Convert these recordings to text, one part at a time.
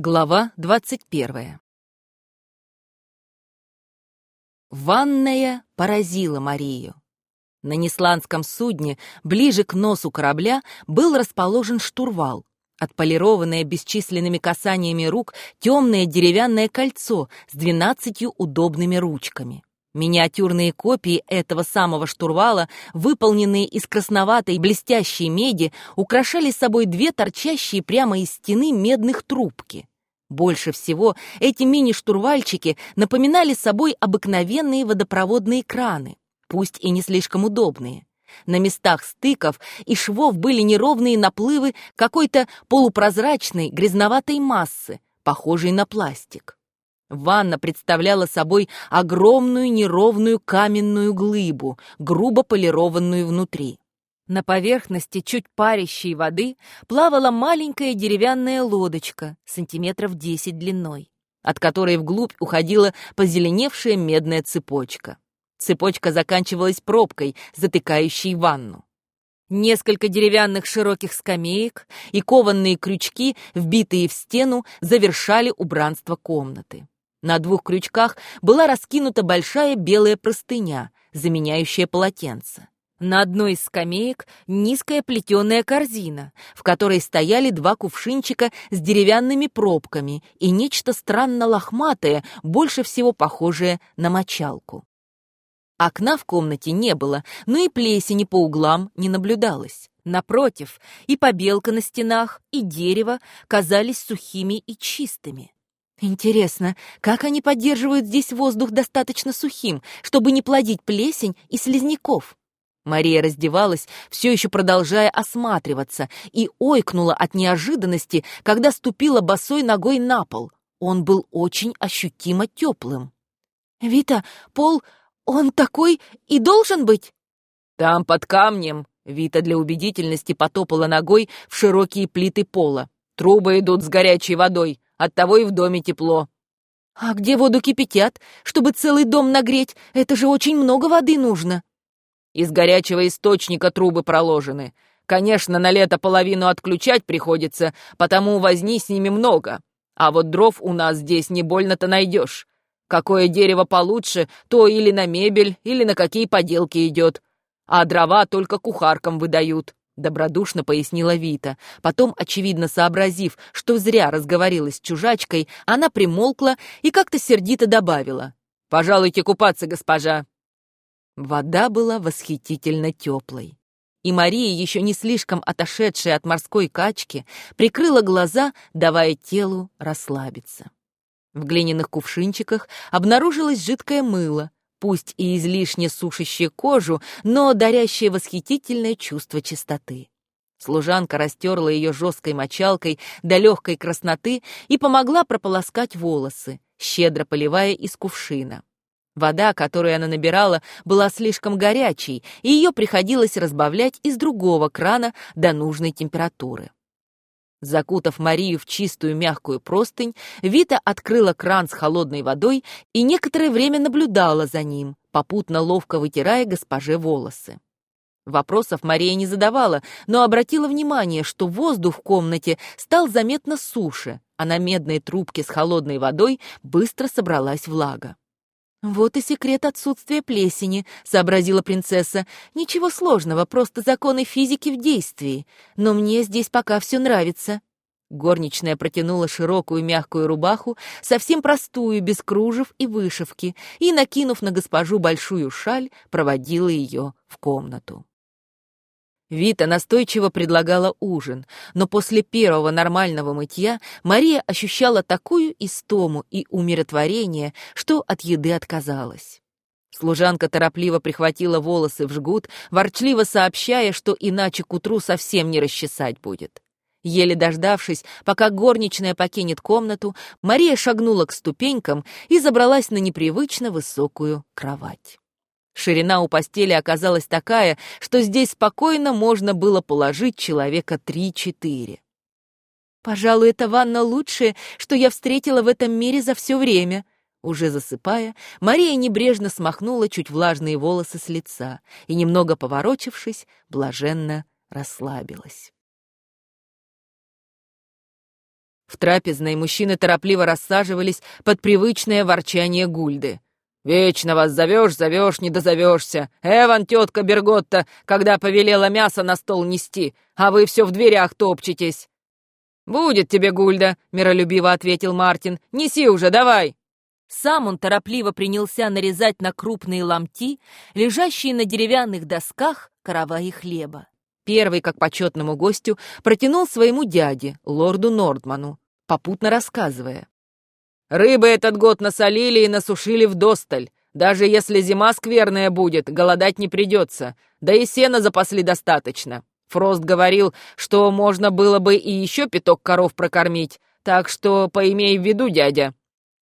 Глава двадцать первая Ванная поразила Марию. На несландском судне, ближе к носу корабля, был расположен штурвал, отполированное бесчисленными касаниями рук темное деревянное кольцо с двенадцатью удобными ручками. Миниатюрные копии этого самого штурвала, выполненные из красноватой блестящей меди, украшали собой две торчащие прямо из стены медных трубки. Больше всего эти мини-штурвальчики напоминали собой обыкновенные водопроводные краны, пусть и не слишком удобные. На местах стыков и швов были неровные наплывы какой-то полупрозрачной грязноватой массы, похожей на пластик. Ванна представляла собой огромную неровную каменную глыбу, грубо полированную внутри. На поверхности чуть парящей воды плавала маленькая деревянная лодочка, сантиметров десять длиной, от которой вглубь уходила позеленевшая медная цепочка. Цепочка заканчивалась пробкой, затыкающей ванну. Несколько деревянных широких скамеек и кованные крючки, вбитые в стену, завершали убранство комнаты. На двух крючках была раскинута большая белая простыня, заменяющая полотенце. На одной из скамеек низкая плетеная корзина, в которой стояли два кувшинчика с деревянными пробками и нечто странно лохматое, больше всего похожее на мочалку. Окна в комнате не было, но и плесени по углам не наблюдалось. Напротив, и побелка на стенах, и дерево казались сухими и чистыми. Интересно, как они поддерживают здесь воздух достаточно сухим, чтобы не плодить плесень и слизняков? Мария раздевалась, все еще продолжая осматриваться, и ойкнула от неожиданности, когда ступила босой ногой на пол. Он был очень ощутимо теплым. «Вита, пол, он такой и должен быть?» «Там, под камнем», — Вита для убедительности потопала ногой в широкие плиты пола. «Трубы идут с горячей водой. Оттого и в доме тепло. А где воду кипятят, чтобы целый дом нагреть? Это же очень много воды нужно. Из горячего источника трубы проложены. Конечно, на лето половину отключать приходится, потому возни с ними много. А вот дров у нас здесь не больно-то найдешь. Какое дерево получше, то или на мебель, или на какие поделки идет. А дрова только кухаркам выдают. Добродушно пояснила Вита. Потом, очевидно сообразив, что зря разговорилась с чужачкой, она примолкла и как-то сердито добавила. «Пожалуйте купаться, госпожа». Вода была восхитительно теплой. И Мария, еще не слишком отошедшая от морской качки, прикрыла глаза, давая телу расслабиться. В глиняных кувшинчиках обнаружилось жидкое мыло, пусть и излишне сушащее кожу, но дарящее восхитительное чувство чистоты. Служанка растерла ее жесткой мочалкой до легкой красноты и помогла прополоскать волосы, щедро поливая из кувшина. Вода, которую она набирала, была слишком горячей, и ее приходилось разбавлять из другого крана до нужной температуры. Закутав Марию в чистую мягкую простынь, Вита открыла кран с холодной водой и некоторое время наблюдала за ним, попутно ловко вытирая госпоже волосы. Вопросов Мария не задавала, но обратила внимание, что воздух в комнате стал заметно суше, а на медной трубке с холодной водой быстро собралась влага. «Вот и секрет отсутствия плесени», — сообразила принцесса. «Ничего сложного, просто законы физики в действии. Но мне здесь пока все нравится». Горничная протянула широкую мягкую рубаху, совсем простую, без кружев и вышивки, и, накинув на госпожу большую шаль, проводила ее в комнату. Вита настойчиво предлагала ужин, но после первого нормального мытья Мария ощущала такую истому и умиротворение, что от еды отказалась. Служанка торопливо прихватила волосы в жгут, ворчливо сообщая, что иначе к утру совсем не расчесать будет. Еле дождавшись, пока горничная покинет комнату, Мария шагнула к ступенькам и забралась на непривычно высокую кровать. Ширина у постели оказалась такая, что здесь спокойно можно было положить человека три-четыре. «Пожалуй, это ванна лучшее, что я встретила в этом мире за все время», уже засыпая, Мария небрежно смахнула чуть влажные волосы с лица и, немного поворочившись, блаженно расслабилась. В трапезной мужчины торопливо рассаживались под привычное ворчание Гульды. «Вечно вас зовешь, зовешь, не дозовешься. Эван, тетка Берготта, когда повелела мясо на стол нести, а вы все в дверях топчетесь». «Будет тебе, Гульда», — миролюбиво ответил Мартин. «Неси уже, давай». Сам он торопливо принялся нарезать на крупные ломти, лежащие на деревянных досках караваи хлеба. Первый, как почетному гостю, протянул своему дяде, лорду Нордману, попутно рассказывая. «Рыбы этот год насолили и насушили вдосталь. Даже если зима скверная будет, голодать не придется. Да и сена запасли достаточно. Фрост говорил, что можно было бы и еще пяток коров прокормить, так что поимей в виду, дядя.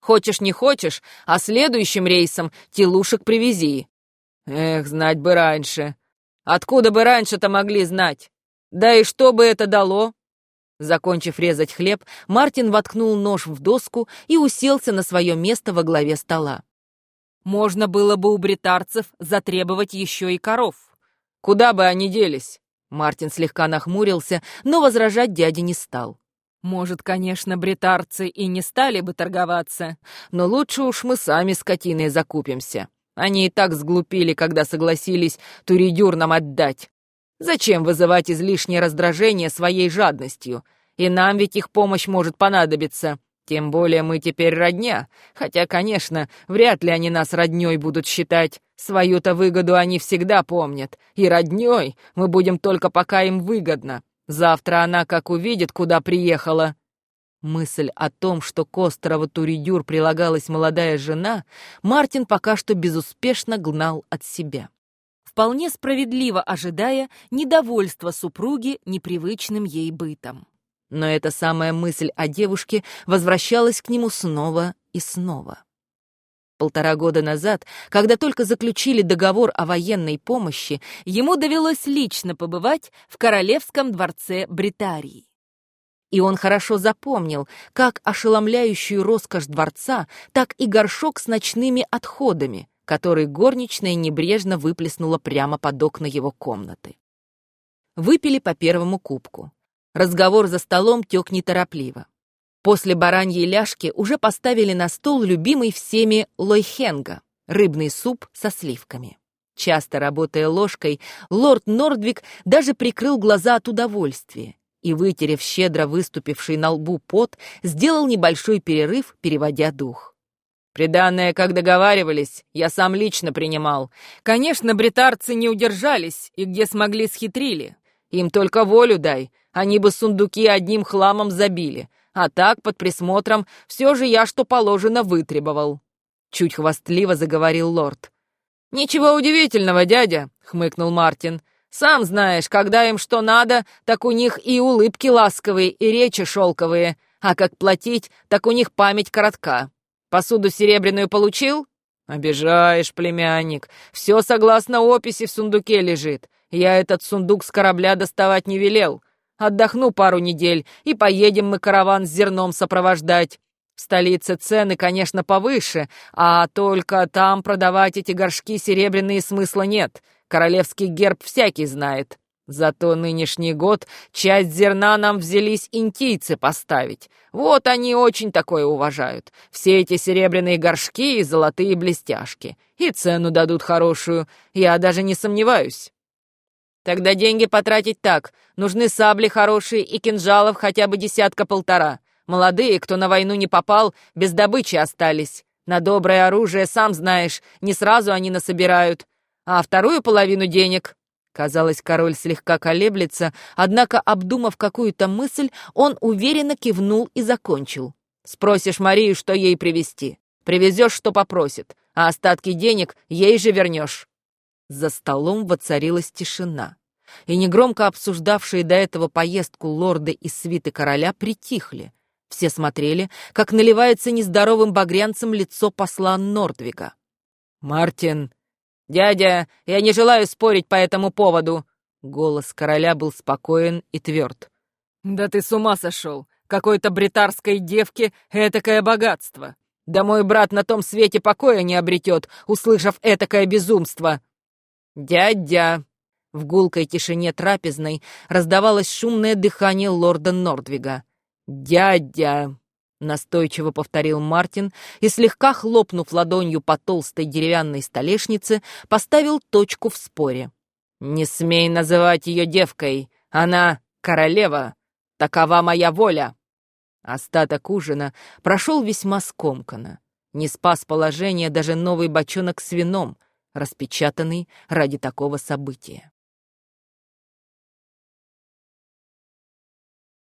Хочешь не хочешь, а следующим рейсом телушек привези. Эх, знать бы раньше. Откуда бы раньше-то могли знать? Да и что бы это дало? Закончив резать хлеб, Мартин воткнул нож в доску и уселся на свое место во главе стола. Можно было бы у бритарцев затребовать еще и коров. Куда бы они делись? Мартин слегка нахмурился, но возражать дяде не стал. Может, конечно, бритарцы и не стали бы торговаться, но лучше уж мы сами скотиной закупимся. Они и так сглупили, когда согласились туридюр нам отдать. Зачем вызывать излишнее раздражение своей жадностью? И нам ведь их помощь может понадобиться. Тем более мы теперь родня, хотя, конечно, вряд ли они нас роднёй будут считать. Свою-то выгоду они всегда помнят. И роднёй мы будем только пока им выгодно. Завтра она как увидит, куда приехала. Мысль о том, что к острову Туридюр прилагалась молодая жена, Мартин пока что безуспешно гнал от себя. Вполне справедливо ожидая недовольства супруги непривычным ей бытом. Но эта самая мысль о девушке возвращалась к нему снова и снова. Полтора года назад, когда только заключили договор о военной помощи, ему довелось лично побывать в Королевском дворце Бритарии. И он хорошо запомнил как ошеломляющую роскошь дворца, так и горшок с ночными отходами, который горничная небрежно выплеснула прямо под окна его комнаты. Выпили по первому кубку. Разговор за столом тек неторопливо. После бараньей ляжки уже поставили на стол любимый всеми лойхенга — рыбный суп со сливками. Часто работая ложкой, лорд Нордвик даже прикрыл глаза от удовольствия и, вытерев щедро выступивший на лбу пот, сделал небольшой перерыв, переводя дух. «Приданное, как договаривались, я сам лично принимал. Конечно, бритарцы не удержались и где смогли схитрили. Им только волю дай, они бы сундуки одним хламом забили, а так, под присмотром, все же я, что положено, вытребовал». Чуть хвастливо заговорил лорд. «Ничего удивительного, дядя», — хмыкнул Мартин. «Сам знаешь, когда им что надо, так у них и улыбки ласковые, и речи шелковые, а как платить, так у них память коротка. Посуду серебряную получил?» «Обижаешь, племянник. Все согласно описи в сундуке лежит. Я этот сундук с корабля доставать не велел. Отдохну пару недель, и поедем мы караван с зерном сопровождать. В столице цены, конечно, повыше, а только там продавать эти горшки серебряные смысла нет. Королевский герб всякий знает. Зато нынешний год часть зерна нам взялись интийцы поставить. Вот они очень такое уважают. Все эти серебряные горшки и золотые блестяшки. И цену дадут хорошую, я даже не сомневаюсь. Тогда деньги потратить так. Нужны сабли хорошие и кинжалов хотя бы десятка-полтора. Молодые, кто на войну не попал, без добычи остались. На доброе оружие, сам знаешь, не сразу они насобирают. А вторую половину денег... Казалось, король слегка колеблется, однако, обдумав какую-то мысль, он уверенно кивнул и закончил. «Спросишь Марию, что ей привезти. Привезешь, что попросит, а остатки денег ей же вернешь». За столом воцарилась тишина, и негромко обсуждавшие до этого поездку лорды и свиты короля притихли. Все смотрели, как наливается нездоровым багрянцем лицо посла Нордвига. «Мартин!» «Дядя, я не желаю спорить по этому поводу!» Голос короля был спокоен и тверд. «Да ты с ума сошел! Какой-то бритарской девке этакое богатство! Да мой брат на том свете покоя не обретет, услышав этакое безумство!» «Дядя!» В гулкой тишине трапезной раздавалось шумное дыхание лорда Нордвига. «Дядя!» — настойчиво повторил Мартин и, слегка хлопнув ладонью по толстой деревянной столешнице, поставил точку в споре. «Не смей называть ее девкой! Она королева! Такова моя воля!» Остаток ужина прошел весьма скомканно. Не спас положение даже новый бочонок с вином, распечатанный ради такого события.